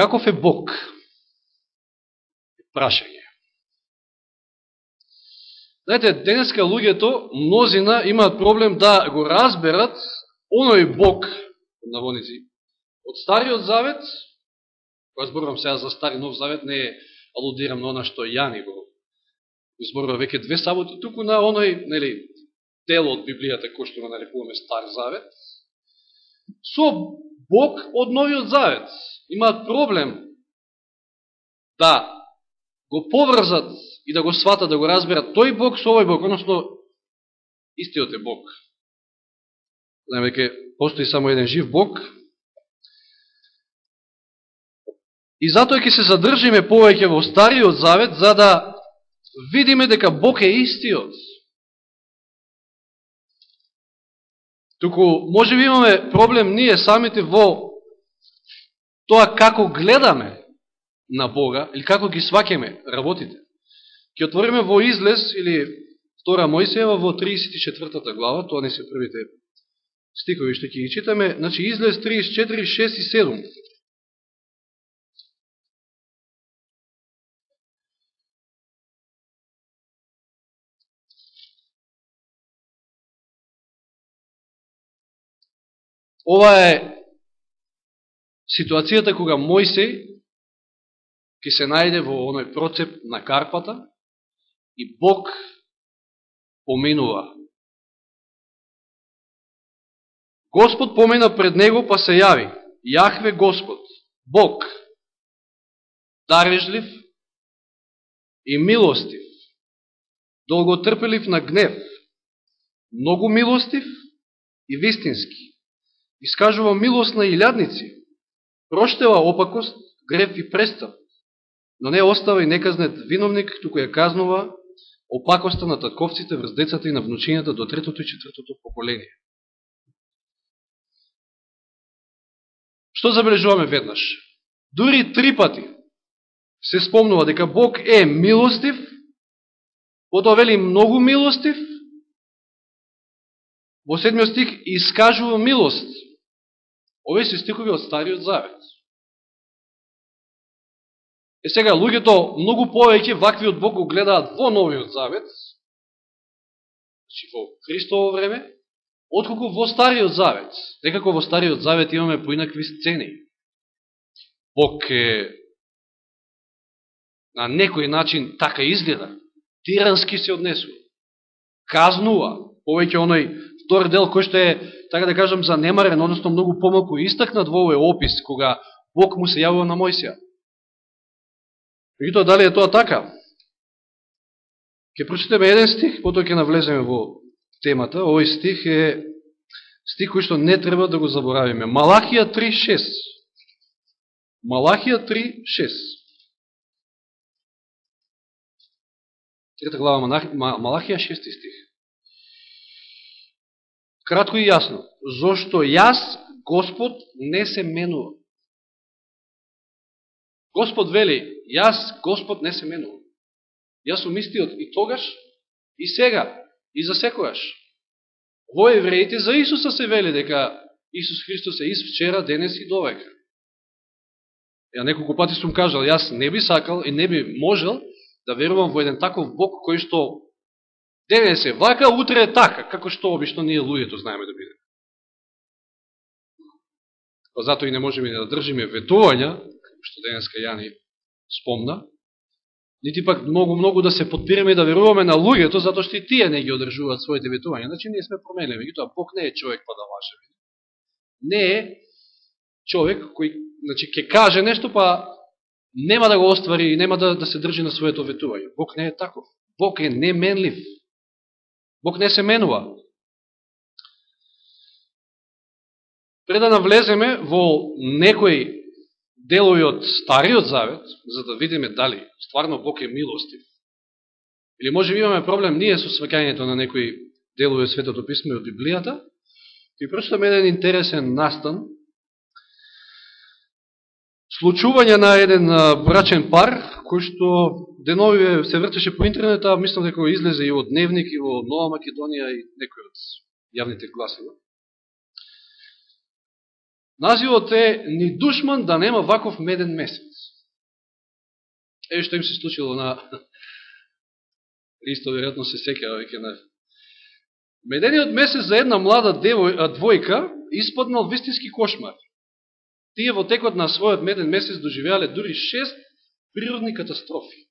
Каков е Бог? Прашање. Знаете, денеска луѓето, мнозина, имаат проблем да го разберат оној Бог, наводници, од Стариот Завет, која зборувам сега за Стари Нов Завет, не е алудирам на она што Јани го зборува веќе две саботи, туку на оној, нели, дел од Библијата кој што го нарекуваме Стар Завет, со Бог од Новиот Завет. Имаат проблем да го поврзат и да го сватат, да го разберат тој Бог со овој Бог, односно истиот е Бог. знаеме веќе постои само еден жив Бог. И затоа ќе се задржиме повеќе во Стариот Завет, за да видиме дека Бог е истиот. Туку, може би имаме проблем ние самите во тоа како гледаме на Бога, или како ги свакеме работите. Ке отвориме во излез, или втора Мојсеева во 34 глава, тоа не се првите стикови што ќе ги читаме, значи излез 34, 6 и 7. Ова е ситуацијата кога Мојсей ќе се најде во оној процеп на карпата и Бог поминува. Господ помена пред него, па се јави. Јахве Господ, Бог, дарежлив и милостив, долготрпелив на гнев, многу милостив и вистински искажува милост на илјадници, проштева опакост, греф и престап, но не остава и неказнет виновник, туку ја казнува опакоста на татковците врз децата и на внучињата до третото и четвртото поколение. Што забележуваме веднаш? Дури три пати се спомнува дека Бог е милостив, потоа вели многу милостив, во седмиот стих искажува милост. Овие се стикови од Стариот Завет. Е сега, луѓето многу повеќе ваквиот Бог го гледаат во Новиот Завет, значи во Христово време, отколку во Стариот Завет. Некако во Стариот Завет имаме поинакви сцени. Бог е на некој начин така изгледа, тирански се однесува, казнува, повеќе оној втор дел кој што е така да кажам, занемарен, односно многу помалку истакнат во овој опис, кога Бог му се јавува на Мојсија. Меѓутоа, дали е тоа така? Ке прочитаме еден стих, потоа ќе навлеземе во темата. Овој стих е стих кој што не треба да го заборавиме. Малахија 3.6. Малахија 3.6. Трета глава Малахија 6 стих. Кратко и јасно. Зошто јас, Господ, не се менува. Господ вели, јас, Господ, не се менува. Јас сум истиот и тогаш, и сега, и за секојаш. Во евреите за Исуса се вели дека Исус Христос е из вчера, денес и довека. Ја неколку пати сум кажал, јас не би сакал и не би можел да верувам во еден таков Бог кој што Денес е вака, утре е така, како што обично ние луѓето знаеме да биде. Па затоа и не можеме да држиме ветувања, како што денеска Јани спомна, нити пак многу-многу да се подпираме и да веруваме на луѓето, затоа што и тие не ги одржуваат своите ветувања. Значи, ние сме променливи. Меѓутоа, Бог не е човек па да лаже. Не е човек кој значи, ке каже нешто, па нема да го оствари и нема да, да се држи на своето ветување. Бог не е таков. Бог е неменлив. Бог не се менува. Пред да навлеземе во некои делови од Стариот Завет, за да видиме дали стварно Бог е милостив, или може би имаме проблем ние со свакањето на некои делови од Светото Писмо и од Библијата, ќе прочитаме еден интересен настан, случување на еден брачен пар, кој што денови се вртеше по интернет, а мислам дека излезе и во Дневник, и во Нова Македонија, и некој од јавните гласила. Називот е ни душман да нема ваков меден месец. Е што им се случило на Ристо веројатно се секава веќе на Медениот месец за една млада девој, двојка испаднал вистински кошмар. Тие во текот на својот меден месец доживеале дури шест природни катастрофи.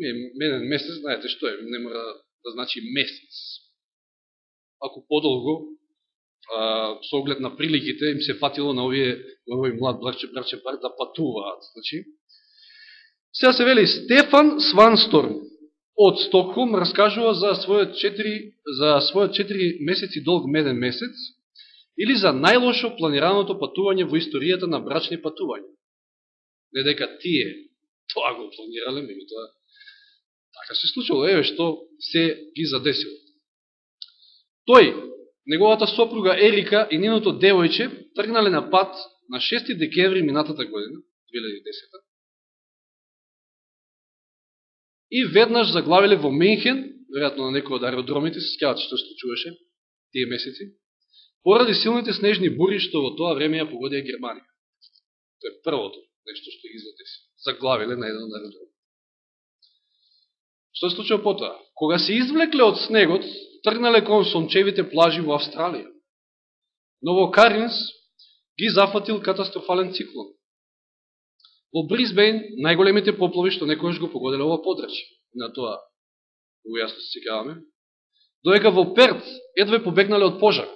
Менен месец, знаете што е, не мора да значи месец. Ако подолго, а, со оглед на приликите, им се фатило на овие, на овој млад браче, браче пар да патуваат. Значи, сега се вели Стефан Свансторм од Стокхолм раскажува за својот 4, за својот 4 месеци долг меден месец или за најлошо планираното патување во историјата на брачни патувања. Не дека тие тоа го планирале, меѓутоа така се случило, еве што се ги задесило. Тој, неговата сопруга Ерика и нивното девојче тргнале на пат на 6 декември минатата година, 2010 И веднаш заглавиле во Менхен, веројатно на некој од аеродромите, се скјават што се случуваше тие месеци, поради силните снежни бури што во тоа време ја погодија Германија. Тоа е првото нешто што ги задеси. Заглавиле на еден аеродром. Што се случува потоа? Кога се извлекле од снегот, тргнале кон сончевите плажи во Австралија. Но во Каринс ги зафатил катастрофален циклон. Во Брисбейн, најголемите поплави што некојаш го погоделе ова подраче. На тоа, го јасно се секаваме. Доека во Перт, едве побегнале од пожар.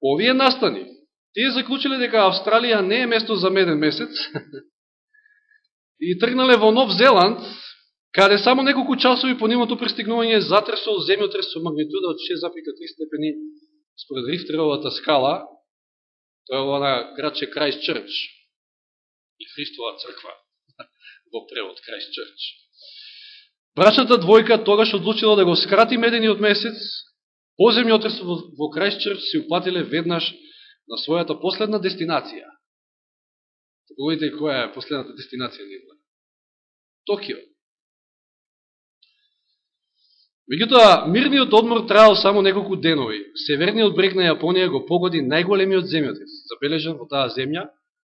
Овие настани, тие заклучиле дека Австралија не е место за меден месец и тргнале во Нов Зеланд, каде само неколку часови по нивното пристигнување затресол земјотрес со магнитуда од 6,3 степени според Рифтеровата скала, Тоа е во на градче Крајс Чрч. И Христова црква во превод Крајс Чрч. Брачната двојка тогаш одлучила да го скрати медениот месец, По земјотресот во Крајс Чрч се упатиле веднаш на својата последна дестинација. Погодите која е последната дестинација нивна. Токио. Меѓутоа, мирниот одмор траал само неколку денови. Северниот брег на Јапонија го погоди најголемиот земјотрес, забележан во таа земја,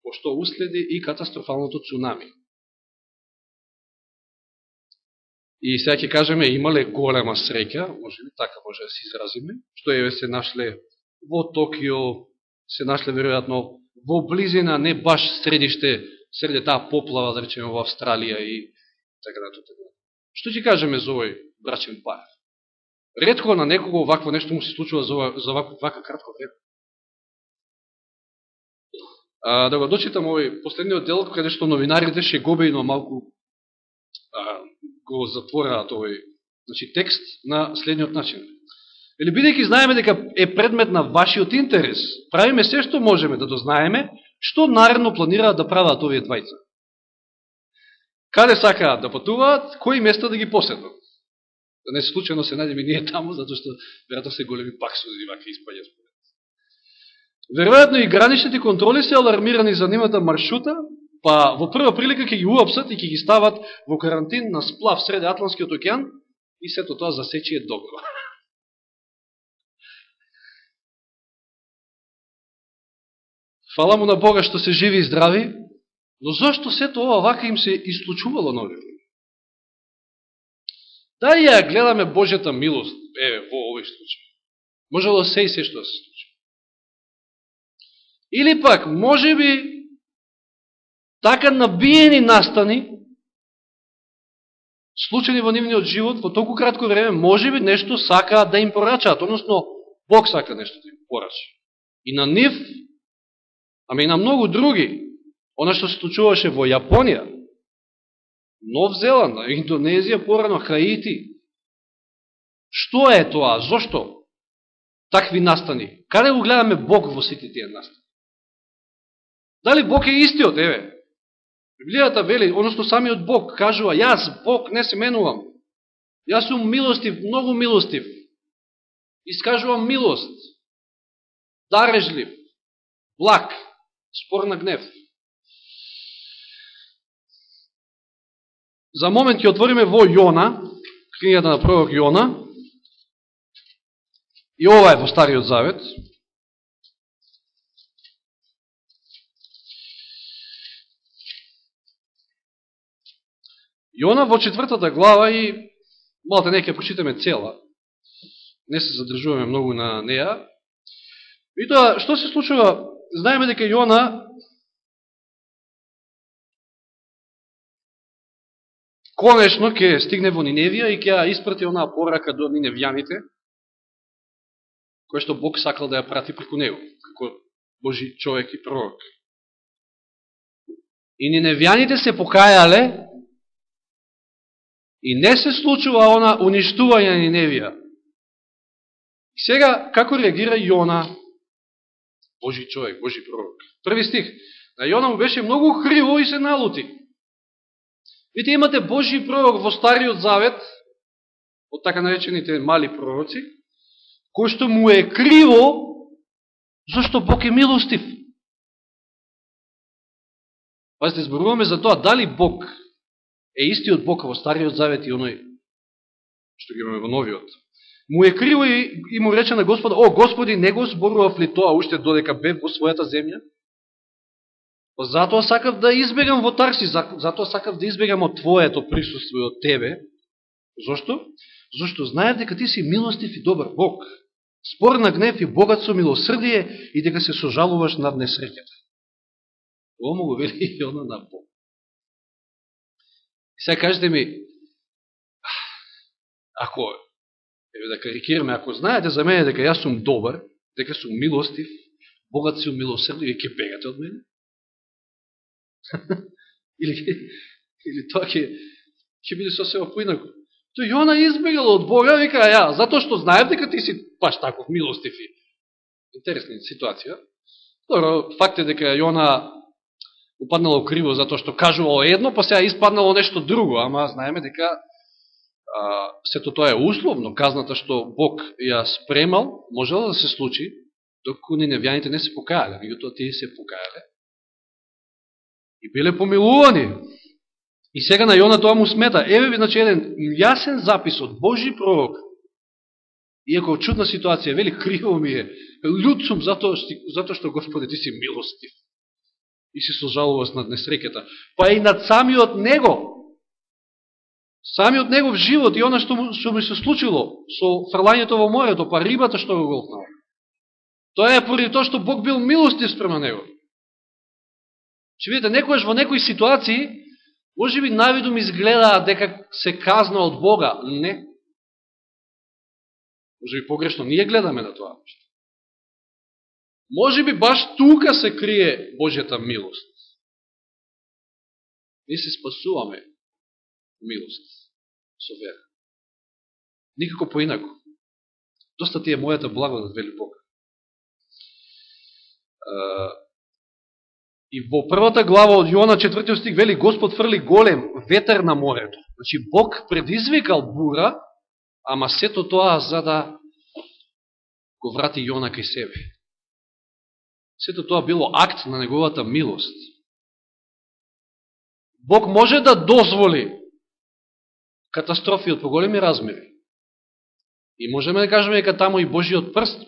пошто уследи и катастрофалното цунами. И сега ќе кажеме, имале голема среќа, може би така може да се изразиме, што еве се нашле во Токио, се нашле веројатно во близина, не баш средиште, среде таа поплава, да речеме, во Австралија и така натаму. Што ќе кажеме за овој брачен пар? Редко на некого вакво нешто му се случува за, за вака, вака кратко време. А, да го дочитам овој последниот дел, каде што новинарите шегобејно малку а, го затвораат овој значи, текст на следниот начин. Или бидејќи знаеме дека е предмет на вашиот интерес, правиме се што можеме да дознаеме што наредно планираат да прават овие двајца каде сакаат да патуваат, кои места да ги поседнат. Да не случайно се најдеме ние таму, затоа што веројатно се големи паксови вака испаѓа според. Веројатно и граничните контроли се алармирани за нивната маршрута, па во прва прилика ќе ги уапсат и ќе ги стават во карантин на сплав среде Атланскиот океан и сето тоа засечи е добро. Фала му на Бога што се живи и здрави, Но зашто сето ова вака им се исклучувало на овие Да ја гледаме Божјата милост, еве, во овој случај. Можело да се и се што да се случи. Или пак, може би, така набиени настани, случајни во нивниот живот, во толку кратко време, може би нешто сака да им порачаат, односно, Бог сака нешто да им порача. И на нив, ами и на многу други, она што се случуваше во Јапонија, Нов Зеланд, Индонезија, порано Хаити. Што е тоа? Зошто? Такви настани. Каде го гледаме Бог во сите тие настани? Дали Бог е истиот? Еве. Библијата вели, односно самиот Бог кажува, јас, Бог, не се менувам. Јас сум милостив, многу милостив. Искажувам милост. Дарежлив. Благ. Спор на гнев. За момент ќе отвориме во Јона, книгата на пророк Јона, И ова е во Стариот Завет. Јона во четвртата глава и малте не ќе прочитаме цела. Не се задржуваме многу на неа И тоа, што се случува? Знаеме дека Јона конечно ќе стигне во Ниневија и ќе ја испрати онаа порака до ниневјаните, кој што Бог сакал да ја прати преку него, како Божи човек и пророк. И ниневјаните се покајале и не се случува она уништување на Ниневија. И сега, како реагира Јона, Божи човек, Божи пророк? Први стих. На Јона му беше многу криво и се налути. Вите имате Божи пророк во Стариот Завет, од така наречените мали пророци, кој што му е криво, зашто Бог е милостив. Пазите, зборуваме за тоа, дали Бог е истиот Бог во Стариот Завет и оној што ги имаме во Новиот. Му е криво и, и му рече на Господа, о, Господи, не го зборував ли тоа уште додека бев во својата земја? «Па затоа сакав да избегам во Тарси, затоа сакав да избегам од Твоето присуство и од Тебе. Зошто? Зошто знаев дека Ти си милостив и добар Бог. Спор на гнев и богат со милосрдие и дека се сожалуваш над несреќата. Ово му го вели и она на Бог. И сега кажете ми, ако, еве да карикираме, ако знаете за мене дека јас сум добар, дека сум милостив, богат си милосрдив, ќе бегате од мене? или, или тоа ќе, ќе биде сосема поинако. Тој Јона избегала од Бога, вика, ја, затоа што знаев дека ти си баш таков милостив и интересна ситуација. Добро, факт е дека Јона упаднало криво затоа што кажувало едно, па сега испаднало нешто друго, ама знаеме дека сето тоа е условно, казната што Бог ја спремал, можело да се случи, доку ни невјаните не се покајале, меѓутоа тие се покајале и биле помилувани. И сега на Јона тоа му смета. Еве ви, значи, еден јасен запис од Божи пророк. Иако чудна ситуација, вели, криво ми е, лют сум затоа, зато што, Господи, ти си милостив. И си сожалуваш над несрекета. Па и над самиот него. Самиот негов живот и она што, му, што му се случило со фрлањето во морето, па рибата што го голтнала. Тоа е поради тоа што Бог бил милостив спрема него. Че видите, некојаш во некои ситуации, може би навидум изгледа дека се казна од Бога. Не. Може би погрешно ние гледаме на тоа. Може би баш тука се крие Божјата милост. Ние се спасуваме милост со вера. Никако поинако. Доста ти е мојата благодат, вели Бог. И во првата глава од Јона, четвртиот стих, вели Господ фрли голем ветер на морето. Значи, Бог предизвикал бура, ама сето тоа за да го врати Јона кај себе. Сето тоа било акт на неговата милост. Бог може да дозволи катастрофи од поголеми размери. И можеме да кажеме дека таму и Божиот прст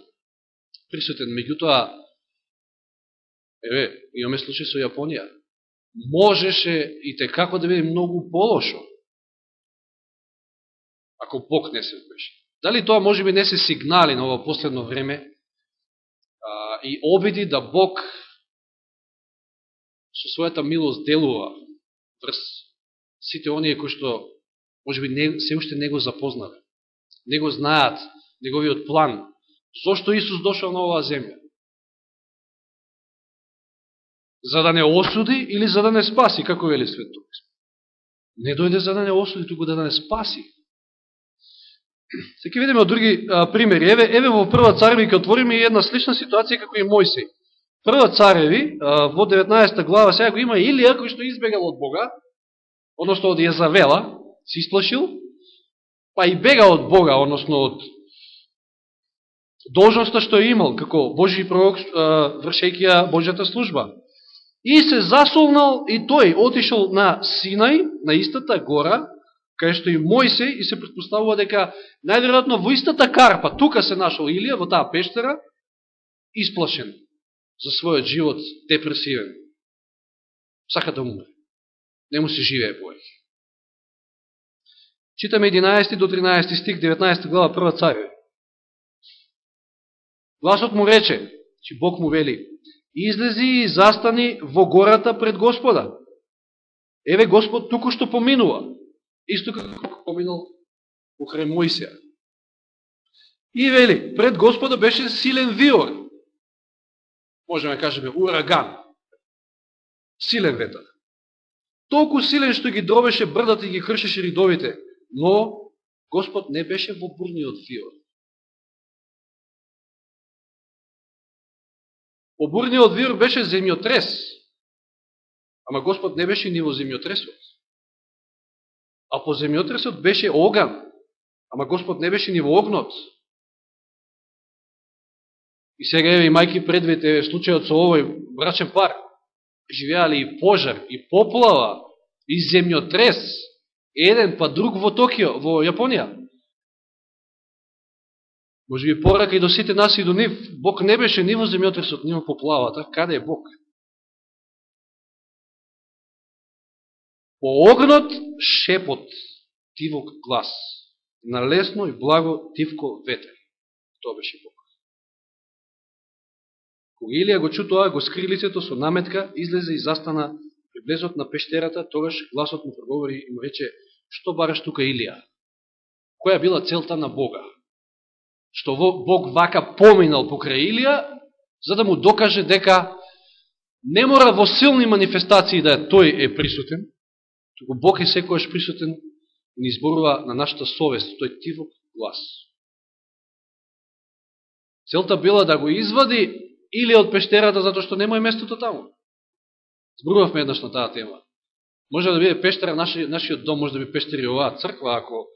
присутен, меѓутоа Еве, имаме случај со Јапонија. Можеше и те како да биде многу полошо. Ако Бог не се вмеше. Дали тоа може би не се сигнали на ова последно време а, и обиди да Бог со својата милост делува врз сите оние кои што може би не, се уште не го запознале. Не го знаат неговиот план. Зошто Исус дошол на оваа земја? За да не осуди или за да не спаси, како вели Светот Не дојде за да не осуди, туку да, да не спаси. Секи видиме од други а, примери. Еве, еве во Прва цареви ќе отвориме и една слична ситуација како и Мојсей. Прва цареви, а, во 19 глава, сега го има Илија кој што избегал од Бога, односно од Језавела, се исплашил, па и бега од Бога, односно од должноста што е имал, како Божи пророк, вршејќи ја Божјата служба. И се засолнал и тој отишол на Синај, на истата гора, кај што и Мојсе, и се предпоставува дека најверојатно во истата карпа, тука се нашол Илија, во таа пештера, исплашен за својот живот, депресивен. Сака да умре. Не му се живее повеќе. Читаме 11 до 13 стих, 19 глава, прва царја. Гласот му рече, че Бог му вели, излези и застани во гората пред Господа. Еве Господ туку што поминува. Исто како поминал покрај Мојсија. И вели, пред Господа беше силен виор. Можеме да кажеме ураган. Силен ветар. Толку силен што ги дробеше брдата и ги кршеше ридовите. Но Господ не беше во бурниот фиор. Во бурниот фиор беше земјотрес, ама Господ не беше ни во земјотресот. А по земјотресот беше оган, ама Господ не беше ни во огнот. И сега еве мајки предвид еве случајот со овој брачен пар. Живеали и пожар, и поплава, и земјотрес, еден па друг во Токио, во Јапонија. Може би порака и до сите нас и до нив. Бог не беше ни во земјотресот, ни во поплавата. Каде е Бог? По огнот шепот, тивок глас. На лесно и благо тивко ветер. Тоа беше Бог. Кога Илија го чу тоа, го скри лицето со наметка, излезе и застана при влезот на пештерата, тогаш гласот му проговори и му рече, што бараш тука Илија? Која била целта на Бога? што Бог вака поминал покрај Илија, за да му докаже дека не мора во силни манифестации да тој е присутен, туку Бог е секојаш присутен и ни изборува на нашата совест, тој тивок глас. Целта била да го извади или од пештерата, затоа што нема и местото таму. Зборувавме еднаш на таа тема. Може да биде пештера, нашиот, нашиот дом може да биде пештери оваа црква, ако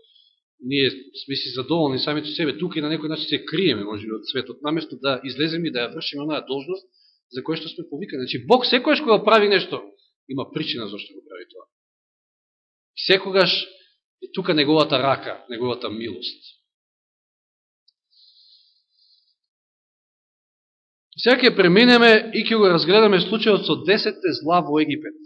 ние сме си задоволни самите себе, тука и на некој начин се криеме, може би, од светот, наместо да излеземе и да ја вршиме онаа должност за која што сме повикани. Значи, Бог секојаш кога прави нешто, има причина зашто го прави тоа. Секогаш е тука неговата рака, неговата милост. Сега ќе преминеме и ќе го разгледаме случајот со 10 зла во Египет.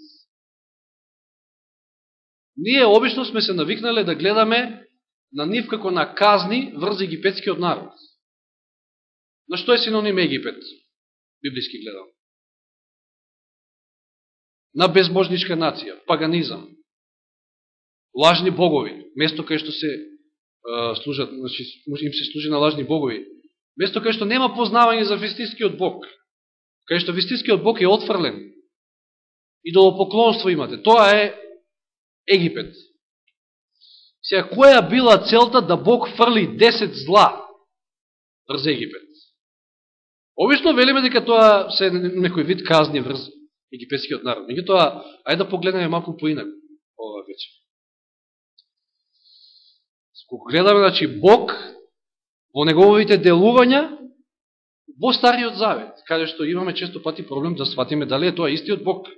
Ние обично сме се навикнале да гледаме на нив како на казни врз египетскиот народ. На што е синоним Египет, библиски гледам? На безбожничка нација, паганизам, лажни богови, место кај што се служат, значи, им се служи на лажни богови, место кај што нема познавање за вистинскиот Бог, кај што вистинскиот Бог е отфрлен, идолопоклонство имате, тоа е Египет. Сеја, која била целта да Бог фрли 10 зла врз Египет? Обично велиме дека тоа се некој вид казни врз египетскиот народ. тоа, ајде да погледнеме малку поинак ова вече. Кога гледаме, значи, Бог во неговите делувања во Стариот Завет, каде што имаме често пати проблем да сватиме дали е тоа истиот Бог,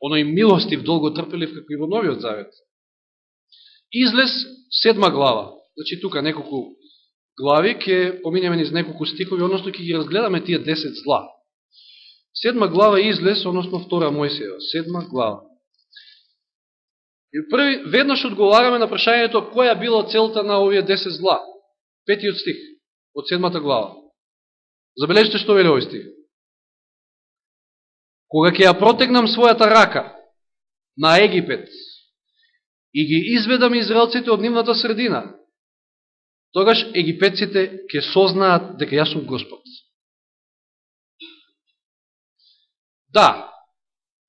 оној милостив, долго трпелив, како и во Новиот Завет. Излез седма глава. Значи тука неколку глави, ќе поминеме низ неколку стихови, односно ќе ги разгледаме тие 10 зла. Седма глава излез, односно втора Мојсева. Седма глава. И први, веднаш одговараме на прашањето која била целта на овие 10 зла. Петиот стих од седмата глава. Забележите што вели овој стих. Кога ќе ја протегнам својата рака на Египет, и ги изведам израелците од нивната средина, тогаш египетците ќе сознаат дека јас сум Господ. Да,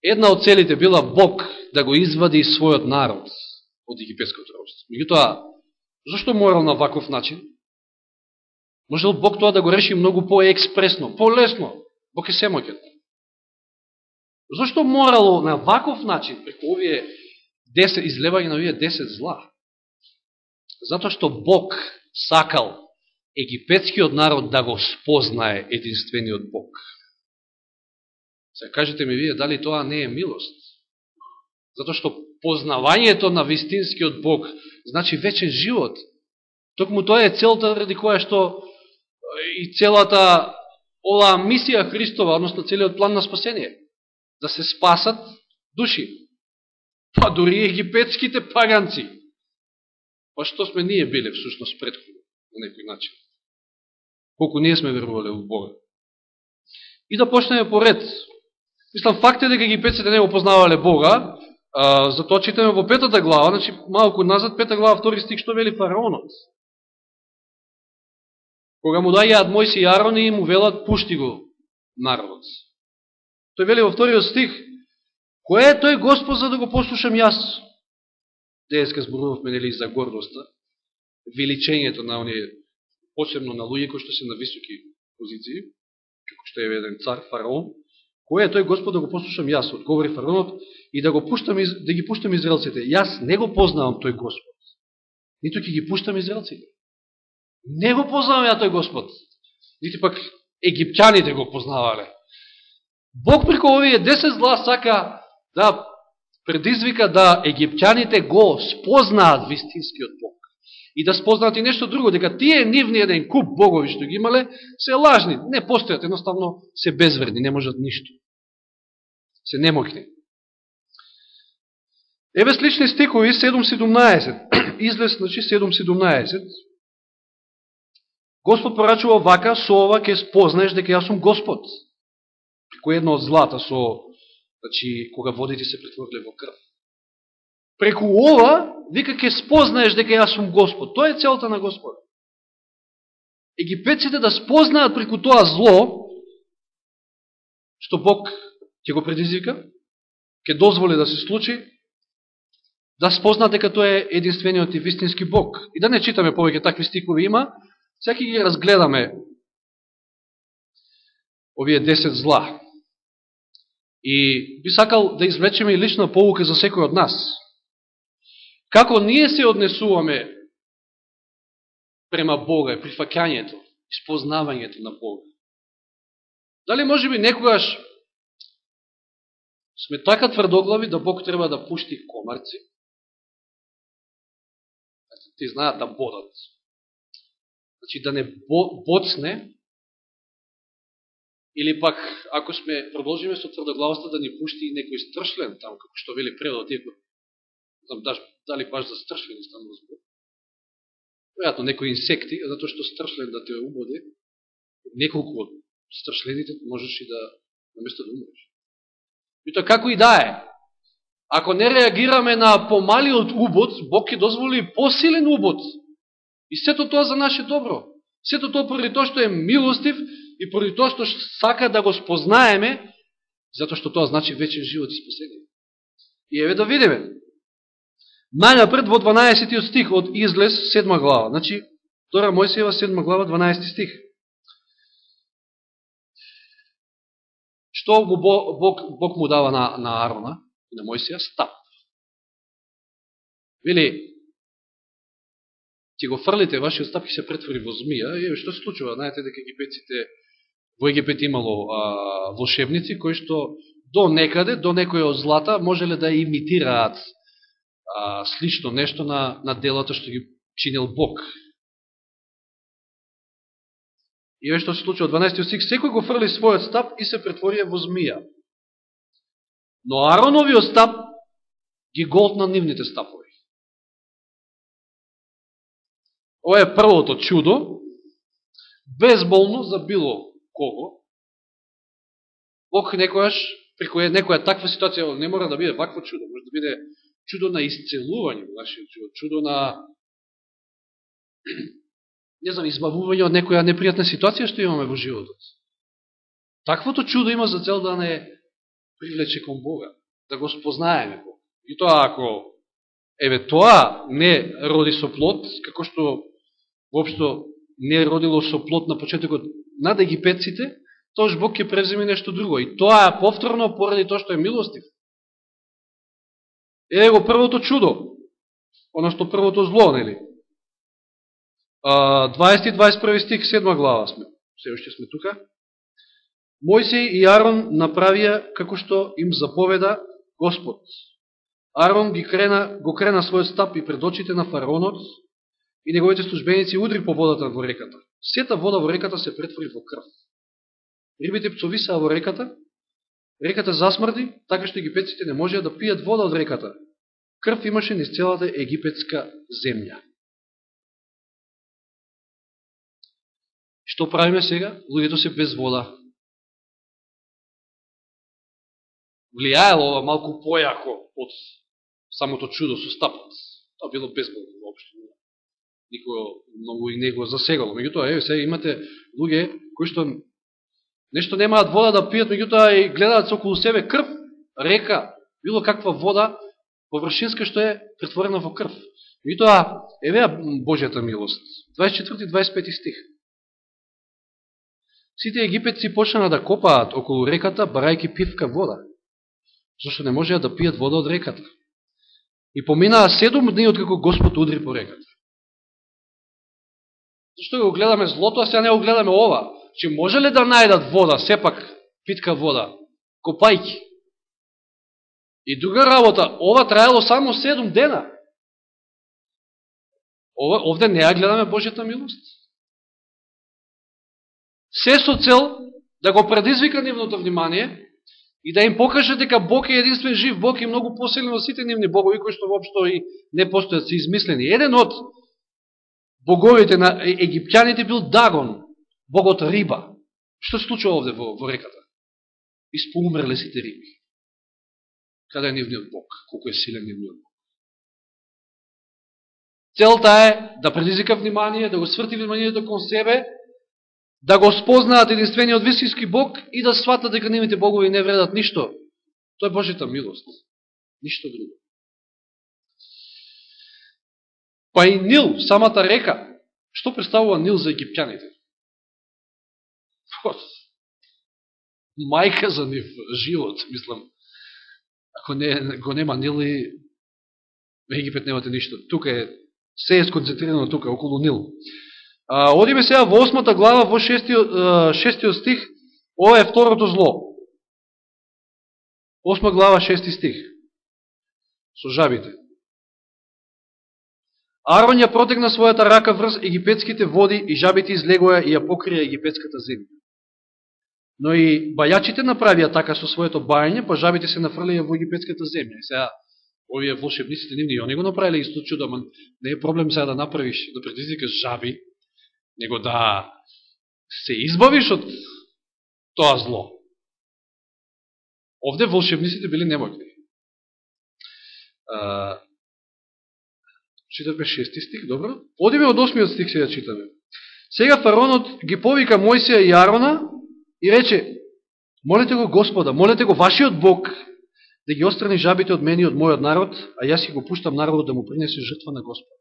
една од целите била Бог да го извади својот народ од египетското робство. Меѓутоа, зашто морал на ваков начин? Можел Бог тоа да го реши многу по-експресно, по-лесно. Бог е семоќен. Зашто морало на ваков начин, преку овие 10, излевање на овие 10 зла. Затоа што Бог сакал египетскиот народ да го спознае единствениот Бог. Се кажете ми вие, дали тоа не е милост? Затоа што познавањето на вистинскиот Бог значи вечен живот. Токму тоа е целта ради која што и целата оваа мисија Христова, односно целиот план на спасение, да се спасат души. Па дори египетските паганци. Па што сме ние биле всушност предходно, на некој начин? Колку ние сме верувале во Бога. И да почнеме по ред. Мислам, факт е дека египетците не го познавале Бога, а, затоа читаме во петата глава, значи малку назад, пета глава, втори стих, што вели фараонот. Кога му дајаат Мојси и Арон и му велат, пушти го народот. Тој вели во вториот стих, кој е тој Господ за да го послушам јас? Денеска зборувавме нели за гордоста, величењето на оние, посебно на луѓе кои што се на високи позиции, како што е еден цар, фараон, кој е тој Господ да го послушам јас, одговори фараонот, и да го пуштам, да ги пуштам израелците. Јас не го познавам тој Господ. Ниту ќе ги пуштам израелците. Не го познаваја тој Господ. Нити пак египтяните го познавале. Бог преко овие 10 глас сака да предизвика да египтяните го спознаат вистинскиот Бог. И да спознаат и нешто друго, дека тие нивни еден куп богови што ги имале, се лажни, не постојат, едноставно се безвредни, не можат ништо. Се немокни. Еве слични стикови 7.17. Излез, значи 7.17. Господ порачува вака, со ова ќе спознаеш дека јас сум Господ. Преко едно од злата со, значи, кога водите се претвориле во крв. Преку ова, вика ќе спознаеш дека јас сум Господ. Тоа е целта на Господ. Египетците да спознаат преку тоа зло, што Бог ќе го предизвика, ќе дозволи да се случи, да спознаат дека тоа е единствениот и вистински Бог. И да не читаме повеќе такви стикови има, сега ги разгледаме овие 10 зла. И би сакал да извлечеме и лична полука за секој од нас. Како ние се однесуваме према Бога, прифакањето, испознавањето на Бога. Дали може би некогаш сме така тврдоглави да Бог треба да пушти комарци, значи, ти знаат да бодат. Значи да не боцне, или пак, ако сме продолжиме со тврдоглавоста, да ни пушти и некој стршлен там, како што вели преводот иако знам даш, дали баш за страшлени станува збор. Веројатно некои инсекти, затоа што стршлен да те убоде, неколку од стршлените можеш и да наместо да умреш. И тоа како и да е, Ако не реагираме на помалиот убод, Бог ќе дозволи посилен убод. И сето тоа за наше добро. Сето тоа поради тоа што е милостив и поради тоа што сака да го спознаеме, затоа што тоа значи вечен живот и спасение. И еве да видиме. Најнапред во 12 стих од Излез 7 глава. Значи, Тора Мојсиева 7 глава 12 стих. Што Бог, Бог му дава на, на Арона? и на Мојсија стап. Вели, ќе го фрлите, вашиот стап ќе се претвори во змија, и што се случува? Знаете дека египетците, во Египет имало а, волшебници, кои што до некаде, до некоја од злата, можеле да имитираат а, слично нешто на, на делата што ги чинил Бог. И што се случува 12 стих, секој го фрли својот стап и се претворија во змија. Но Ароновиот стап ги голтна нивните стапови. Ова е првото чудо, безболно за било кого. Бог некојаш, која некоја таква ситуација, не мора да биде вакво чудо, може да биде чудо на исцелување во нашиот живот, чудо на не знам, избавување од некоја непријатна ситуација што имаме во животот. Таквото чудо има за цел да не привлече кон Бога, да го спознаеме Бога. И тоа ако еве тоа не роди со плод, како што воопшто не е родило со плод на почетокот над египетците, тош Бог ќе преземе нешто друго. И тоа е повторно поради тоа што е милостив. Еве го првото чудо, одnosno првото зло, нели? 20 и 21 стих, 7 глава сме. Се уште сме тука. Мојсей и Арон направија како што им заповеда Господ. Арон ги крена, го крена својот стап и пред очите на фараонот и неговите службеници удри по водата во реката. Сета вода во реката се претвори во крв. Рибите пцовисаа во реката, реката засмрди, така што египетците не можеа да пијат вода од реката. Крв имаше низ целата египетска земја. Што правиме сега? Луѓето се без вода. Влијаело ова малку појако од самото чудо со стапот. Тоа било безболно воопшто. Никој многу и не го засегало. Меѓутоа, еве се имате луѓе кои што нешто немаат вода да пијат, меѓутоа и гледаат со околу себе крв, река, било каква вода површинска што е претворена во крв. Меѓутоа, еве Божјата милост. 24-25 стих. Сите египетци почнаа да копаат околу реката, барајки пивка вода, зашто не можеа да пијат вода од реката. И поминаа седум дни откако Господ удри по реката. Зашто го гледаме злото, а сега не го гледаме ова? Че може ли да најдат вода, сепак питка вода, копајки? И друга работа, ова траело само седум дена. Ова, овде не ја гледаме Божјата милост се со цел да го предизвика нивното внимание и да им покаже дека Бог е единствен жив Бог и многу посилен од сите нивни богови, кои што воопшто и не постојат се измислени. Еден од боговите на египтјаните бил Дагон, богот риба. Што се случува овде во, во реката? Испоумерле сите риби. Каде е нивниот Бог? Колко е силен нивниот Бог? Целта е да предизвика внимание, да го сврти вниманието кон себе, да го спознаат единствениот висински Бог и да сватат дека нивните богови не вредат ништо. Тоа е Божјата милост. Ништо друго. Па и Нил, самата река, што представува Нил за египтјаните? Мајка за нив живот, мислам. Ако не, го нема Нил и Египет немате ништо. Тука е, се е сконцентрирано тука, околу Нил. А, одиме сега во осмата глава, во шестиот, шестиот стих, ова е второто зло. Осма глава, шести стих. Со жабите. Арон ја протегна својата рака врз египетските води и жабите излегоја и ја покрија египетската земја. Но и бајачите направија така со своето бајање, па жабите се нафрлија во египетската земја. И сега, овие волшебниците нивни, они го направиле исто чудо, не е проблем сега да направиш, да предизвикаш жаби, него да се избавиш од тоа зло. Овде волшебниците били немојни. Читаме шести стих, добро? Одиме од осмиот стих сега читаме. Сега фаронот ги повика Мојсија и Арона и рече, молете го Господа, молете го вашиот Бог, да ги острани жабите од мене и од мојот народ, а јас ги го пуштам народот да му принесе жртва на Господа.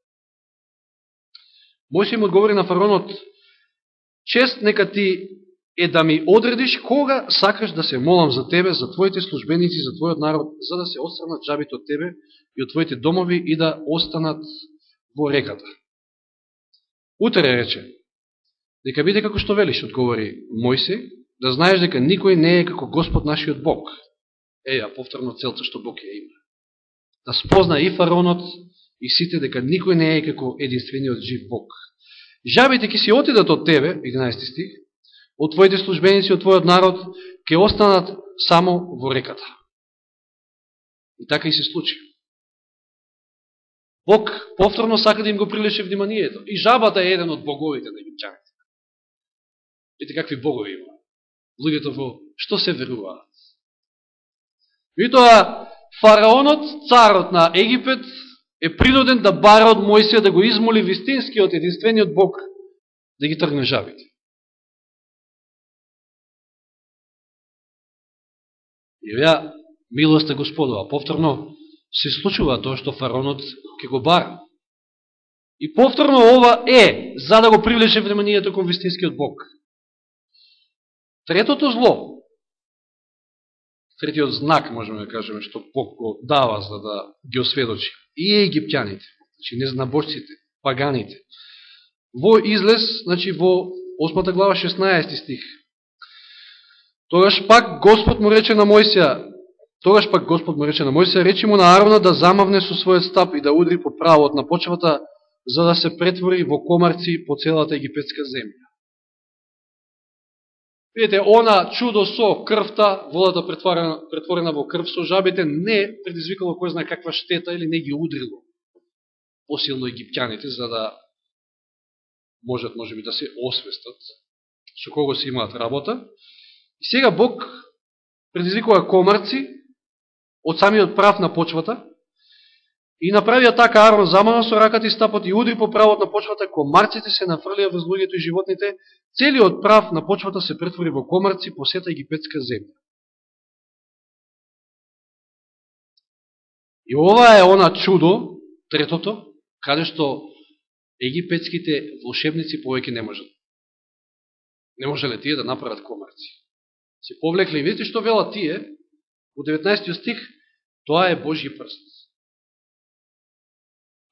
Мојсија им одговори на фаронот, чест нека ти е да ми одредиш кога сакаш да се молам за тебе, за твоите службеници, за твојот народ, за да се остранат жабите од тебе и од твоите домови и да останат во реката. Утре рече, дека биде како што велиш, одговори Мојсе, да знаеш дека никој не е како Господ нашиот Бог. Еја, повторно целта што Бог ја има. Да спозна и фаронот, и сите дека никој не е како единствениот жив Бог. Жабите ќе си отидат од тебе, 11 стих, од твоите службеници, од твојот народ, ќе останат само во реката. И така и се случи. Бог повторно сака да им го прилеше вниманието. И жабата е еден од боговите на египтяните. Видите какви богови има. Луѓето во што се веруваат. И тоа фараонот, царот на Египет, е принуден да бара од Мојсија да го измоли вистинскиот, единствениот Бог да ги тргне жабите. И ја милоста Господова. Повторно се случува тоа што фаронот ќе го бара. И повторно ова е за да го привлече вниманието кон вистинскиот Бог. Третото зло, третиот знак, можеме да кажеме, што Бог го дава за да ги осведочи и египтјаните, значи незнабожците, паганите. Во излез, значи во 8 глава 16 стих. Тогаш пак Господ му рече на Мојсија, Тогаш пак Господ му рече на Мојсија, речи му на Арона да замавне со својот стап и да удри по правот на почвата, за да се претвори во комарци по целата египетска земја. Видите, она чудо со крвта, водата претворена, претворена во крв со жабите, не предизвикало кој знае каква штета или не ги удрило посилно египтјаните, за да можат, може би, да се освестат со кого се имаат работа. И сега Бог предизвикува комарци од самиот прав на почвата и направија така Арон замана со раката и стапот и удри по правот на почвата, комарците се нафрлија врз луѓето и животните, целиот прав на почвата се претвори во комарци посета египетска земја. И ова е она чудо, третото, каде што египетските волшебници повеќе не можат. Не можеле тие да направат комарци. Се повлекли, видите што велат тие, во 19 стих, тоа е Божи прст.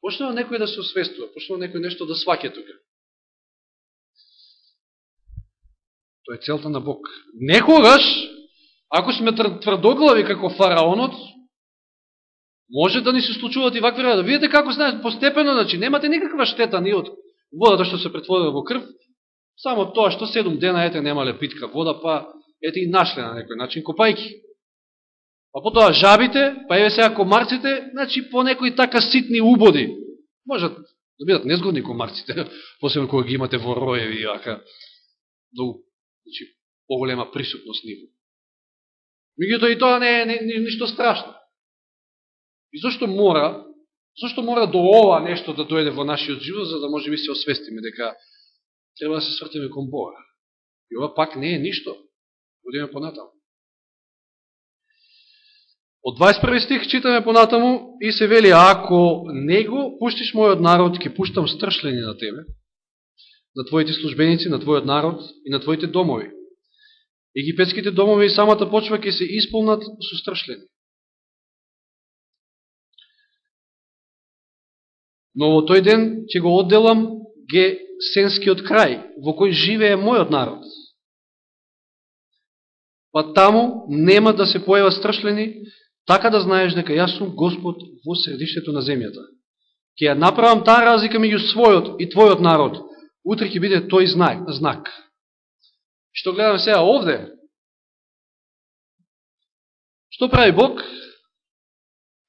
Почнува некој да се освестува, почнува некој нешто да сваке тука. Тоа е целта на Бог. Некогаш, ако сме тврдоглави како фараонот, може да ни се случуваат и вакви рада. Видите како знаеш постепено, значи, немате никаква штета ни од водата што се претворила во крв, само тоа што седум дена, ете, немале питка вода, па ете и нашле на некој начин копајки. Па потоа жабите, па еве сега комарците, значи по некои така ситни убоди. Можат да бидат незгодни комарците, посебно кога ги имате во роеви и ака, многу, значи, поголема присутност ниву. Меѓуто и тоа не е ни, ни, ништо страшно. И зашто мора, зашто мора до ова нешто да дојде во нашиот живот, за да може би се освестиме дека треба да се свртиме кон Бога. И ова пак не е ништо. Одиме понатаму. Од 21 стих читаме понатаму и се вели, ако него пуштиш мојот народ, ќе пуштам стршлени на тебе, на твоите службеници, на твојот народ и на твоите домови. Египетските домови и самата почва ќе се исполнат со стршлени. Но во тој ден ќе го одделам ге сенскиот крај, во кој живее мојот народ. Па таму нема да се појава стршлени, така да знаеш дека јас сум Господ во средиштето на земјата. Ке ја направам таа разлика меѓу својот и твојот народ. Утре ќе биде тој знак. знак. Што гледаме сега овде? Што прави Бог?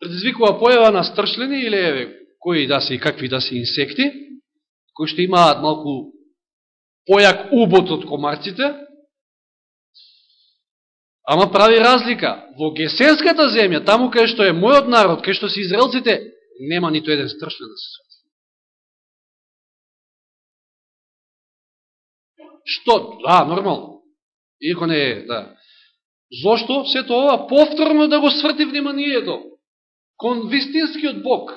Предизвикува појава на стршлени или еве, кои да се и какви да се инсекти, кои што имаат малку појак убот од комарците, ама прави разлика. Во Гесенската земја, таму кај што е мојот народ, кај што се израелците, нема нито еден страшен да се свати. Што? Да, нормално. Иако не е, да. Зошто сето ова повторно да го сврти вниманието кон вистинскиот Бог?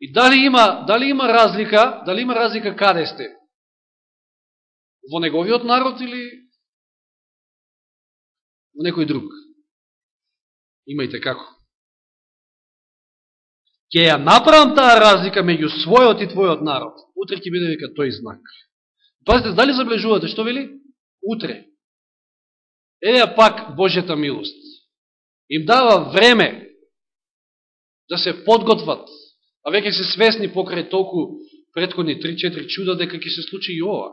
И дали има, дали има разлика, дали има разлика каде сте? Во неговиот народ или во некој друг? Имајте како. Ке ја направам таа разлика меѓу својот и твојот народ. Утре ќе биде века тој знак. Пазите, дали заблежувате, што вели? Утре. Еве пак Божјата милост. Им дава време да се подготват А веќе се свесни покрај толку предходни 3-4 чуда дека ќе се случи и ова.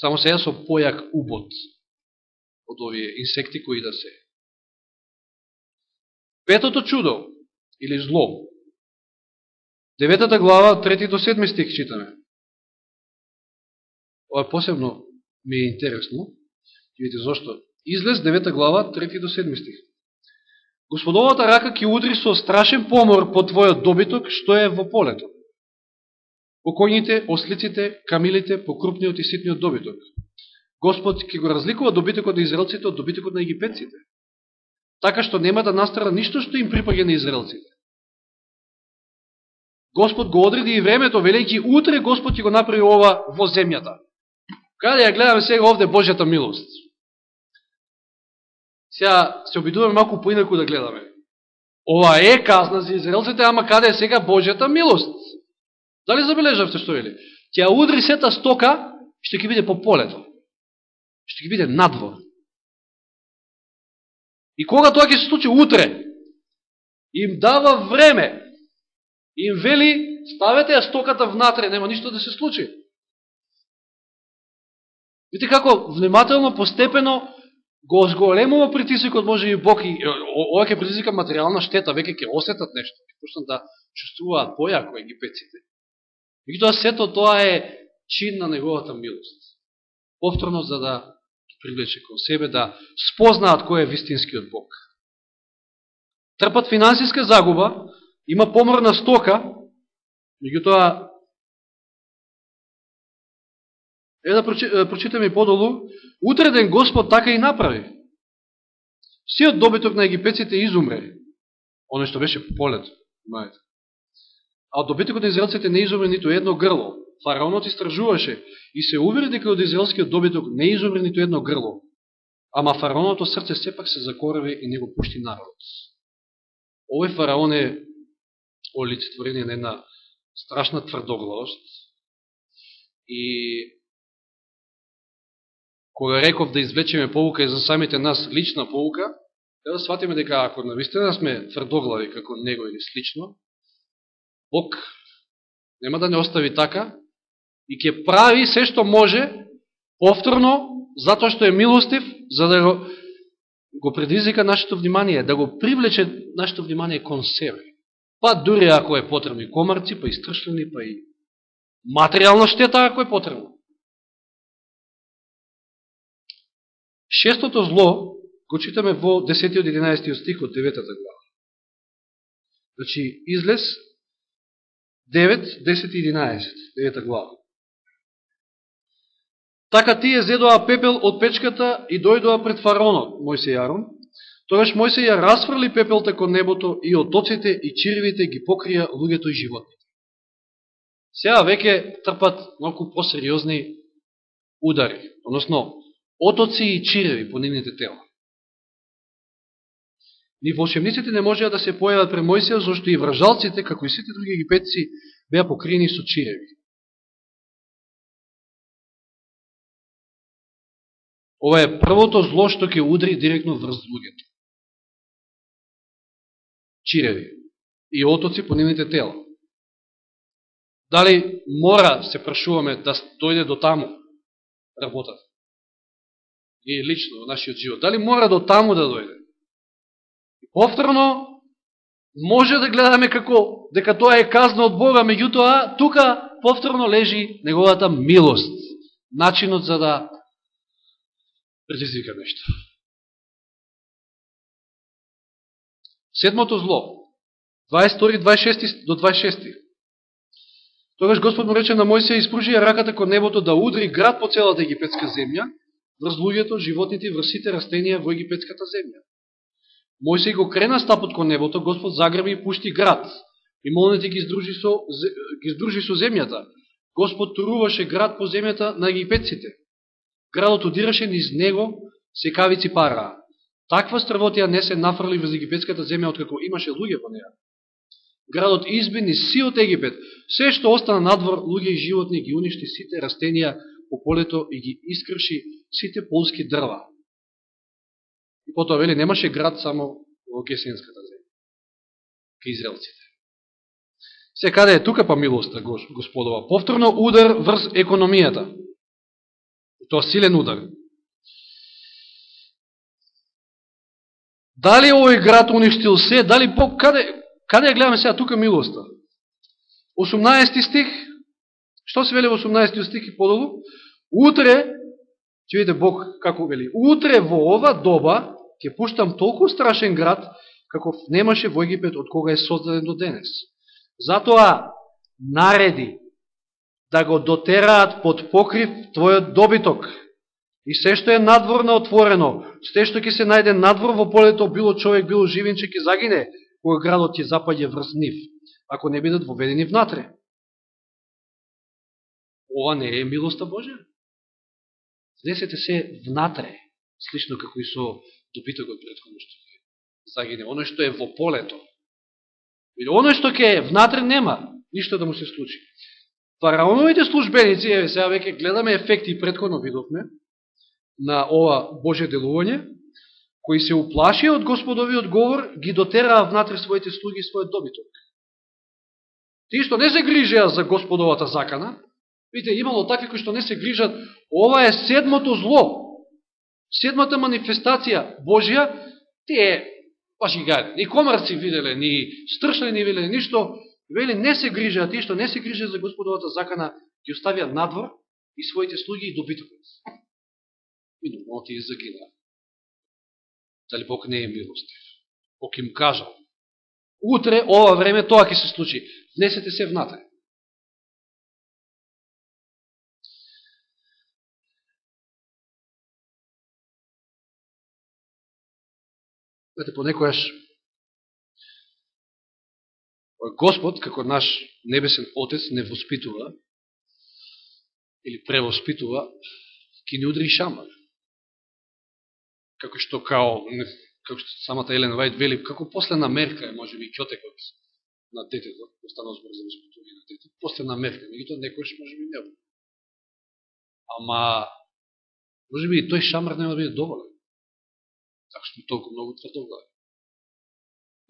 Само сега со појак убот од овие инсекти кои да се. Петото чудо, или зло, деветата глава, трети до седми стих читаме. Ова посебно ми е интересно. Видите зашто. Излез девета глава, трети до седми стих. Господовата рака ќе удри со страшен помор по твојот добиток, што е во полето. По коњите, ослиците, камилите, по крупниот и ситниот добиток. Господ ќе го разликува добитокот на израелците од добитокот на египетците. Така што нема да настара ништо што им припаѓа на израелците. Господ го одреди и времето, велејќи утре Господ ќе го направи ова во земјата. Каде ја гледаме сега овде Божјата милост? Сега се обидуваме малку поинаку да гледаме. Ова е казна за израелците, ама каде е сега Божјата милост? Дали забележавте што вели? Ќе удри сета стока, што ќе биде по полето. Што ќе биде надвор. И кога тоа ќе се случи? Утре. Им дава време. Им вели, ставете ја стоката внатре, нема ништо да се случи. Видите како внимателно, постепено го зголемува притисикот, може и Бог и ова ќе притисика материјална штета, веќе ќе осетат нешто, ќе почнат да чувствуваат појако египетците. Меѓутоа сето тоа е чин на неговата милост. Повторно за да привлече кон себе, да спознаат кој е вистинскиот Бог. Трпат финансиска загуба, има помор на стока, меѓутоа Е да прочитаме подолу. Утреден Господ така и направи. Сиот добиток на египетците изумре. Оно што беше полет. А добитокот на израелците не изумре нито едно грло. Фараонот истражуваше и се увери дека од израелскиот добиток не изумре нито едно грло. Ама фараоното срце сепак се закорави и не го пушти народ. Овој фараон е олицетворение на една страшна тврдоглавост и кога реков да извлечеме полука и за самите нас лична полука, да сватиме дека ако навистина сме тврдоглави како него или слично, Бог нема да не остави така и ќе прави се што може повторно, затоа што е милостив, за да го, го предизвика нашето внимание, да го привлече нашето внимание кон себе. Па дури ако е потребно и комарци, па и стршлени, па и материјална штета ако е потребно. Шестото зло го читаме во 10 од 11 стих од 9 глава. Значи, излез 9, 10 и 11, 9 глава. Така тие зедоа пепел од печката и дојдоа пред фараонот, Мојсе и Арон. Тогаш Мојсе ја расфрли пепелта кон небото и отоците и чирвите ги покрија луѓето и животните. Сега веќе трпат многу посериозни удари, односно отоци и чиреви по нивните тела. Ни волшебниците не можеа да се појават пред Мојсија, зашто и вражалците, како и сите други египетци, беа покриени со чиреви. Ова е првото зло што ќе удри директно врз луѓето. Чиреви и отоци по нивните тела. Дали мора, се прашуваме, да дојде до таму работата? и лично нашиот живот. Дали мора до таму да дојде? И повторно, може да гледаме како дека тоа е казна од Бога, меѓутоа, тука повторно лежи неговата милост, начинот за да Да предизвика нешто. Седмото зло, 22-26 до 26. Тогаш Господ му рече на Мојсија, испружи раката кон небото да удри град по целата египетска земја, врз луѓето, животните врз сите растенија во египетската земја. Мојсија го крена стапот кон небото, Господ загреби и пушти град, и молните ги издружи со, ги издружи со земјата. Господ туруваше град по земјата на египетците. Градот удираше низ него секавици пара. Таква стрвотија не се нафрли врз египетската земја, откако имаше луѓе во неја. Градот изби низ сиот Египет. Се што остана надвор, луѓе и животни ги уништи сите растенија по полето и ги искрши сите полски дрва. И потоа вели, немаше град само во Кесенската земја. Ке израелците. Се каде е тука па милоста Господова? Повторно удар врз економијата. Тоа силен удар. Дали овој град уништил се? Дали по каде каде ја гледаме сега тука милоста? 18 стих. Што се вели во 18 стих и подолу? Утре ќе видите Бог како вели, утре во ова доба ќе пуштам толку страшен град, каков немаше во Египет од кога е создаден до денес. Затоа нареди да го дотераат под покрив твојот добиток. И се што е надворно отворено, се што ќе се најде надвор во полето, било човек, било живинче, ќе загине, кога градот ќе запаѓе врз нив, ако не бидат воведени внатре. Ова не е милоста Божия? Внесете се внатре, слично како и со добитокот предходно што ќе загине. Оно што е во полето. Или оно што ќе е внатре нема, ништо да му се случи. Фараоновите службеници, еве сега веќе гледаме ефекти предходно видовме на ова Боже делување, кои се уплашија од Господовиот говор, ги дотераа внатре своите слуги и својот добиток. Тие што не се грижеа за Господовата закана, видите, имало такви кои што не се грижат, ова е седмото зло, седмата манифестација Божија, тие, баш ги гајат, ни комарци виделе, ни стршли ни виделе, ништо, вели, не се грижеа, ти што не се грижа за Господовата закана, ги оставија надвор и своите слуги и добитокот. И нормално тие загинаа. Дали Бог не е милостив? Бог им кажал. Утре, ова време, тоа ќе се случи. Внесете се внатре. Знаете, понекојаш Господ, како наш небесен Отец, не воспитува или превоспитува, ки не удри шамар. Како што као, како што самата Елена Вајд вели, како последна мерка е, може би, кјотекот на детето, да останал збор за воспитување на детето, последна мерка, меѓуто некојаш може би не Ама, може би и тој шамар нема да биде доволен. Така што толку многу тврдоглави.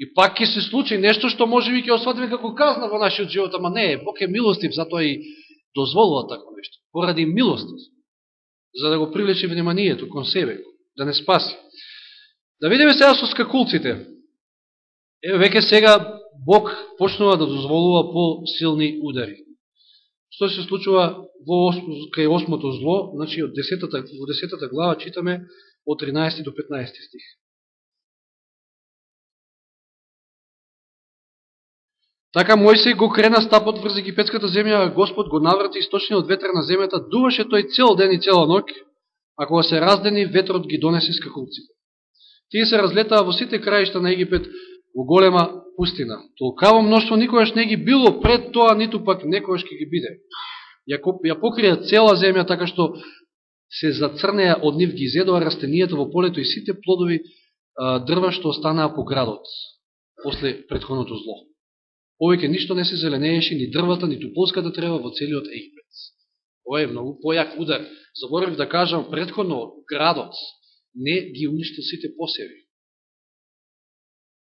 И пак ќе се случи нешто што може би ќе осватиме како казна во нашиот живот, ама не, Бог е милостив, затоа и дозволува такво нешто. Поради милост, за да го привлече вниманието кон себе, да не спаси. Да видиме сега со скакулците. Еве веќе сега Бог почнува да дозволува по силни удари. Што се случува во кај осмото зло, значи од 10 во 10 глава читаме од 13 до 15 стих. Така Мојсей го крена стапот врз египетската земја, Господ го наврати источниот ветер на земјата, дуваше тој цел ден и цела ноќ, а кога се раздени, ветрот ги донесе скакулците. Тие се разлетаа во сите краишта на Египет во голема пустина. Толкаво мноштво никогаш не ги било пред тоа, ниту пак некојаш ќе ги биде. Ја, ја покрија цела земја, така што се зацрнеа од нив ги изедува растенијата во полето и сите плодови дрва што останаа по градот после предходното зло. Повеќе ништо не се зеленееше ни дрвата, ни туполската трева во целиот Египет. Ова е многу појак удар. Заборев да кажам, предходно градот не ги уништил сите посеви.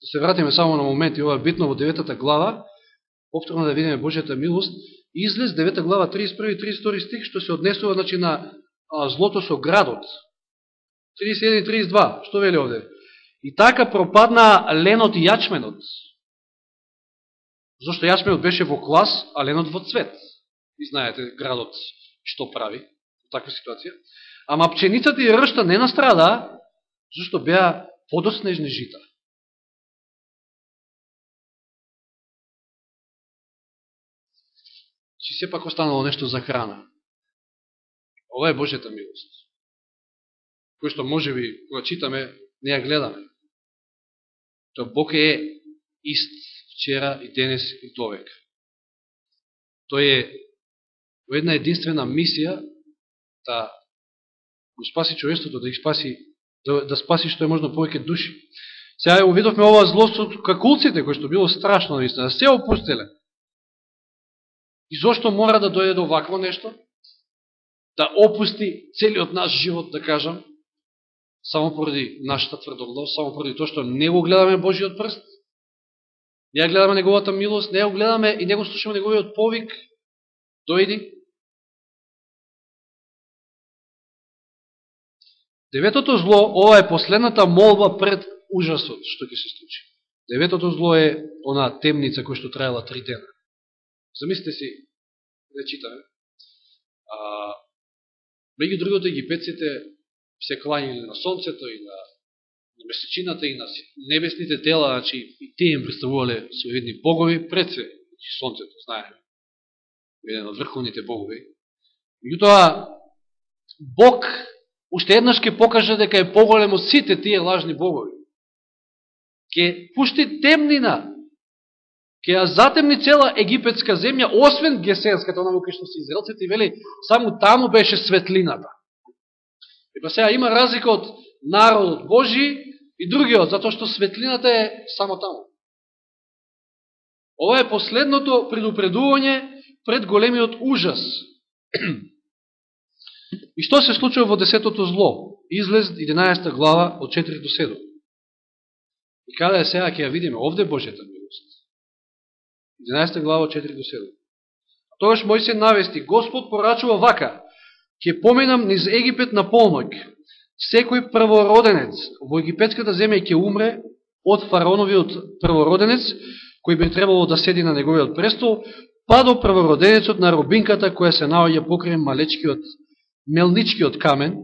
Да се вратиме само на момент, и ова е битно во деветата глава, повторно да видиме Божјата милост, излез 9 глава 31-32 стих, што се однесува значи, на а, злото со градот. 31 и 32, што вели овде? И така пропадна ленот и јачменот. Зошто јачменот беше во клас, а ленот во цвет. И знаете градот што прави во таква ситуација. Ама пченицата и ршта не настрада, зашто беа подоснежни жита. Си сепак останало нешто за храна. Ова е Божјата милост. Кој што може би, кога читаме, не ја гледаме. То Бог е ист вчера и денес и довек. Тој е во една единствена мисија да го спаси човештвото, да ги спаси, да, да спаси што е можно повеќе души. Сега увидовме ова зло со какулците, кој што било страшно, наистина, се опустеле. И зошто мора да дојде до вакво нешто? да опусти целиот наш живот, да кажам, само поради нашата тврдоглав, само поради тоа што не го гледаме Божиот прст, не ја гледаме Неговата милост, не го гледаме и не го слушаме Неговиот повик, дојди. Деветото зло, ова е последната молба пред ужасот што ќе се случи. Деветото зло е она темница која што траела три дена. Замислите си, не читаме, а, Меѓу другото, египетците се кланили на сонцето и на, на месечината и на небесните тела, значи и те им представувале своедни богови пред се, значи сонцето, знаеме, еден од врховните богови. Меѓутоа, Бог уште еднаш ќе покаже дека е поголем од сите тие лажни богови. Ке пушти темнина ќе ја затемни цела египетска земја, освен Гесенската, она во што се израелците, и вели, само таму беше светлината. И па сега има разлика од народот Божи и другиот, затоа што светлината е само таму. Ова е последното предупредување пред големиот ужас. И што се случува во десетото зло? излез 11 глава од 4 до 7. И каде е сега ќе ја видиме? Овде Божјата милост. 11 глава од 4 до 7. А тогаш Мојсе навести, Господ порачува вака, ќе поминам низ Египет на полнок. Секој првороденец во египетската земја ќе умре од фараоновиот првороденец, кој би требало да седи на неговиот престол, па до првороденецот на робинката која се наоѓа покрај малечкиот, мелничкиот камен,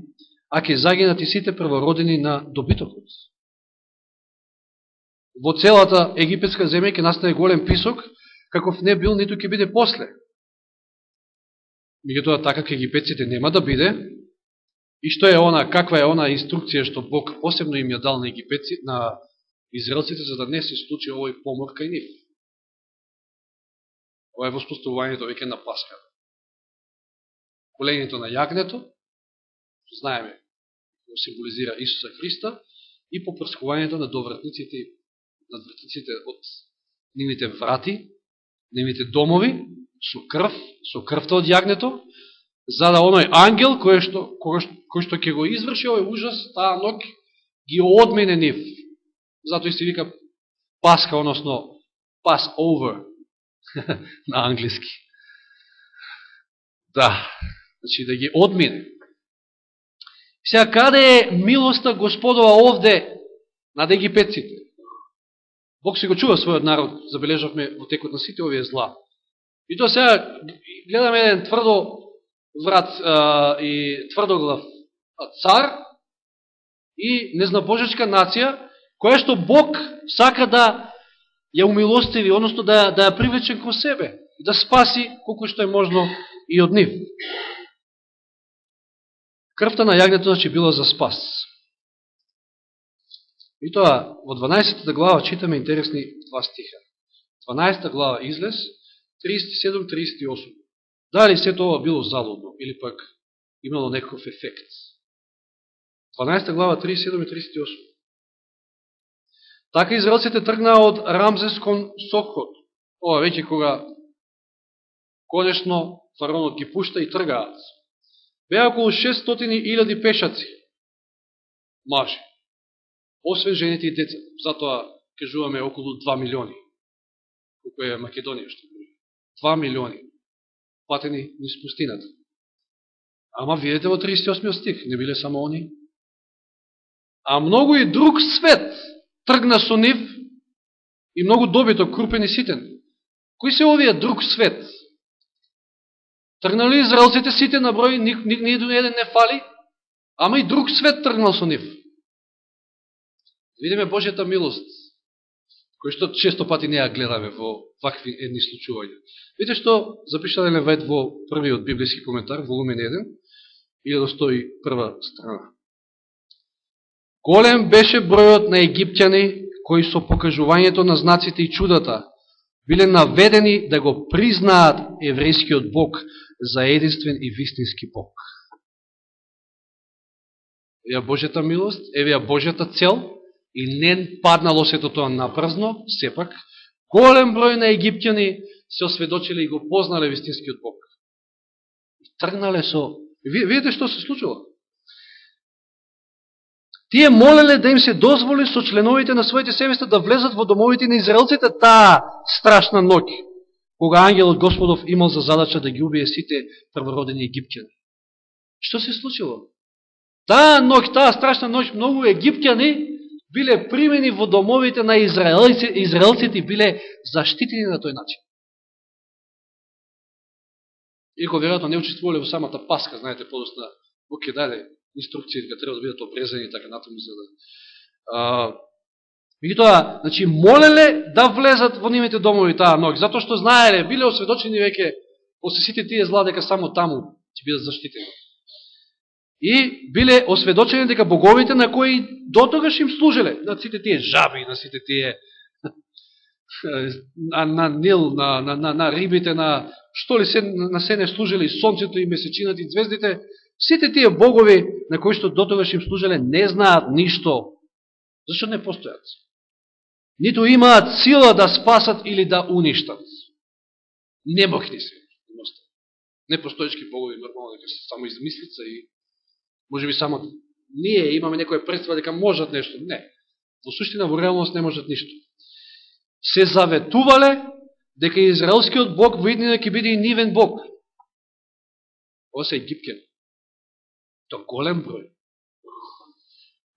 а ќе загинат и сите првородени на добитокот. Во целата египетска земја ќе настане голем писок, каков не бил, ниту ќе биде после. Меѓутоа така ке египетците нема да биде, и што е она, каква е она инструкција што Бог посебно им ја дал на египетци, на израелците, за да не се случи овој помор кај нив. Ова е воспоставувањето веќе на Пасха. Колењето на јагнето, знаеме, символизира Исуса Христа, и попрскувањето на довратниците, на вратниците од нивните врати, нивните домови, со крв, со крвта од јагнето, за да оној ангел, кој што, кој што, кој што ќе го изврши овој ужас, таа ног ги одмене нив. Затоа и се вика паска, односно Pass over на англиски. Да, значи да ги одмине. Сега, каде е милоста Господова овде над египетците? Бог се го чува својот народ, забележавме во текот на сите овие зла. И тоа сега гледаме еден тврдо врат а, и тврдоглав цар и незнабожечка нација, која што Бог сака да ја умилостиви, односно да, да ја привлече кон себе, да спаси колко што е можно и од нив. Крвта на јагнето значи била за спас. И тоа, во 12 глава читаме интересни два стиха. 12 глава излез, 37-38. Дали се тоа било залудно или пак имало некој ефект? 12 глава 37 и 38. Така израелците тргнаа од Рамзес кон Сохот. Ова веќе кога конечно фаронот ги пушта и тргаат беа околу 600.000 пешаци, мажи, освен жените и деца. Затоа кажуваме околу 2 милиони, колко е Македонија што говори. 2 милиони патени низ пустината. Ама видите во 38 стих, не биле само они. А многу и друг свет тргна со нив и многу добито, крупен и ситен. Кои се овие друг свет? Тргнали израелците сите на број, ни, ни, ни еден не фали, ама и друг свет тргнал со нив. Видиме Божјата милост, кој што често пати не ја гледаме во вакви едни случувања. Видите што запишал Елен Вајд во првиот библиски коментар, волумен 1, 1101 да страна. Голем беше бројот на египтјани кои со покажувањето на знаците и чудата биле наведени да го признаат еврејскиот Бог за единствен и вистински Бог. Еве Божјата милост, еве Божјата цел, и не паднало сето тоа напразно, сепак, голем број на египтјани се осведочили и го познале вистинскиот Бог. Тргнале со... Видите што се случило? Тие молеле да им се дозволи со членовите на своите семејства да влезат во домовите на израелците таа страшна ноќ кога ангелот Господов имал за задача да ги убие сите првородени египтјани. Што се случило? Таа ноќ, таа страшна ноќ, многу египтјани биле примени во домовите на израелците, израелците биле заштитени на тој начин. Иако веројатно не учествувале во самата паска, знаете, подосна, Бог ќе даде инструкции дека треба да бидат обрезани и така натаму за да Меѓутоа, значи, молеле да влезат во нивните домови таа ноќ, затоа што знаеле, биле осведочени веќе после сите тие зла дека само таму ќе бидат заштитени. И биле осведочени дека боговите на кои дотогаш им служеле, на сите тие жаби, на сите тие на, на Нил, на, на, на, на рибите, на што ли се, на се не служели сонцето и месечината и звездите, сите тие богови на кои што дотогаш им служеле не знаат ништо. Зашто не постојат? ниту имаат сила да спасат или да уништат. Немохни се. Не постојачки богови, нормално дека се само измислица и може би само ние имаме некоја представа дека можат нешто. Не. Во суштина, во реалност не можат ништо. Се заветувале дека израелскиот Бог во иднина ќе биде и нивен Бог. Ова се египкен. То голем број.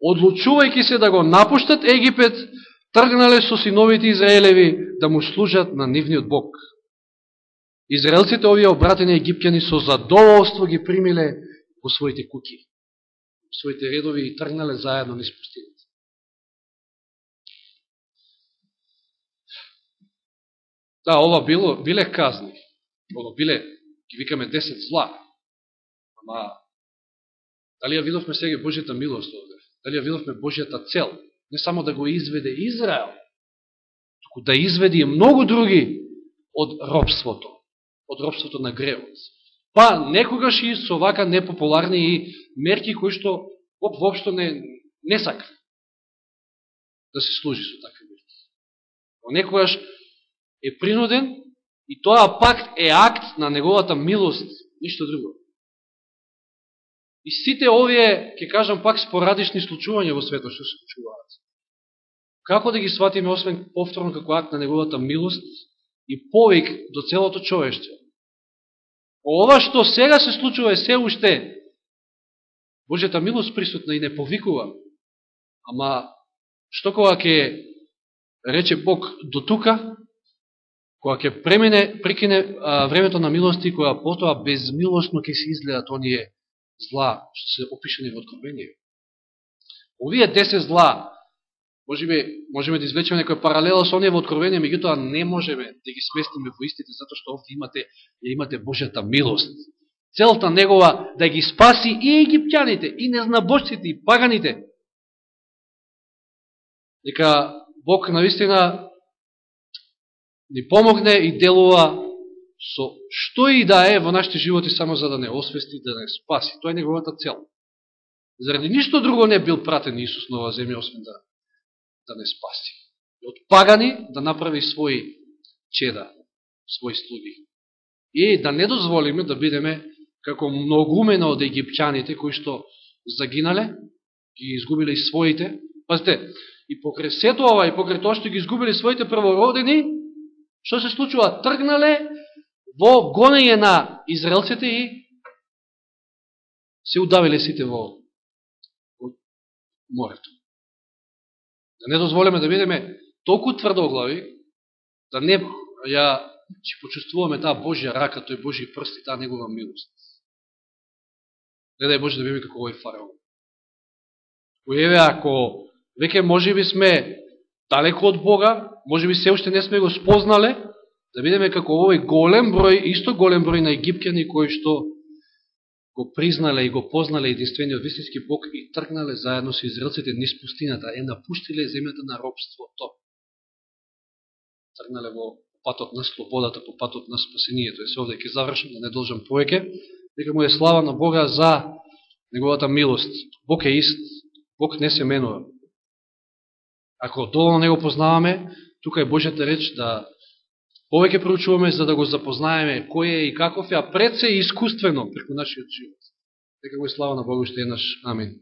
Одлучувајќи се да го напуштат Египет, тргнале со синовите Израелеви да му служат на нивниот Бог. Израелците, овие обратени египтјани, со задоволство ги примиле по своите куки, своите редови и тргнале заедно низ пустината. Да, ова било, биле казни. Ова биле, ги викаме, 10 зла. Ама, дали ја видовме сега Божијата милост овде? Дали ја видовме Божијата цел? Не само да го изведе Израел, туку да изведи многу други од робството, од робството на гревот. Па некогаш и со вака непопуларни и мерки кои што воопшто не, не сака да се служи со такви мерки. Но некогаш е принуден и тоа пак е акт на неговата милост, ништо друго. И сите овие, ќе кажам пак, спорадични случувања во светот што се случуваат. Како да ги сватиме, освен повторно како акт на неговата милост и повик до целото човештво? Ова што сега се случува е се уште Божјата милост присутна и не повикува. Ама, што кога ќе рече Бог до тука, кога ќе премине, прикине а, времето на милости, кога потоа безмилостно ќе се изгледат оние зла што се опишени во Откровение. Овие 10 зла, можеме, можеме да извлечеме некоја паралела со оние во Откровение, меѓутоа не можеме да ги сместиме во истите, затоа што овде имате, ја имате Божјата милост. Целта негова да ги спаси и египтјаните, и незнабожците, и паганите. Дека Бог наистина ни помогне и делува со што и да е во нашите животи само за да не освести, да не спаси. Тоа е неговата цел. Заради ништо друго не бил пратен Исус на оваа земја, освен да, да не спаси. И од пагани да направи своји чеда, своји слуги. И да не дозволиме да бидеме како многумена од египчаните кои што загинале, ги изгубиле и своите. Пазите, и покрај сето ова, и покрај тоа што ги изгубиле своите првородени, што се случува? Тргнале во гонење на израелците и се удавиле сите во, во морето. Да не дозволиме да бидеме толку тврдоглави, да не ја ќе почувствуваме таа Божја рака, тој Божји прст и таа негова милост. Не дај Боже да бидеме како овој фараон. Еве, ако веќе може би сме далеко од Бога, може би се уште не сме го спознале, да бидеме како овој голем број, исто голем број на египкјани кои што го признале и го познале единствениот вистински Бог и тргнале заедно со израелците низ пустината, е напуштиле земјата на робството. Тргнале во патот на слободата, по патот на спасението. И се овде ќе завршам, да не должам повеќе. Дека му е слава на Бога за неговата милост. Бог е ист, Бог не се менува. Ако доволно не го познаваме, тука е Божјата реч да Повеќе проучуваме за да го запознаеме кој е и каков е, а пред се искуствено преку нашиот живот. Дека го и слава на Богу што еднаш. Амин.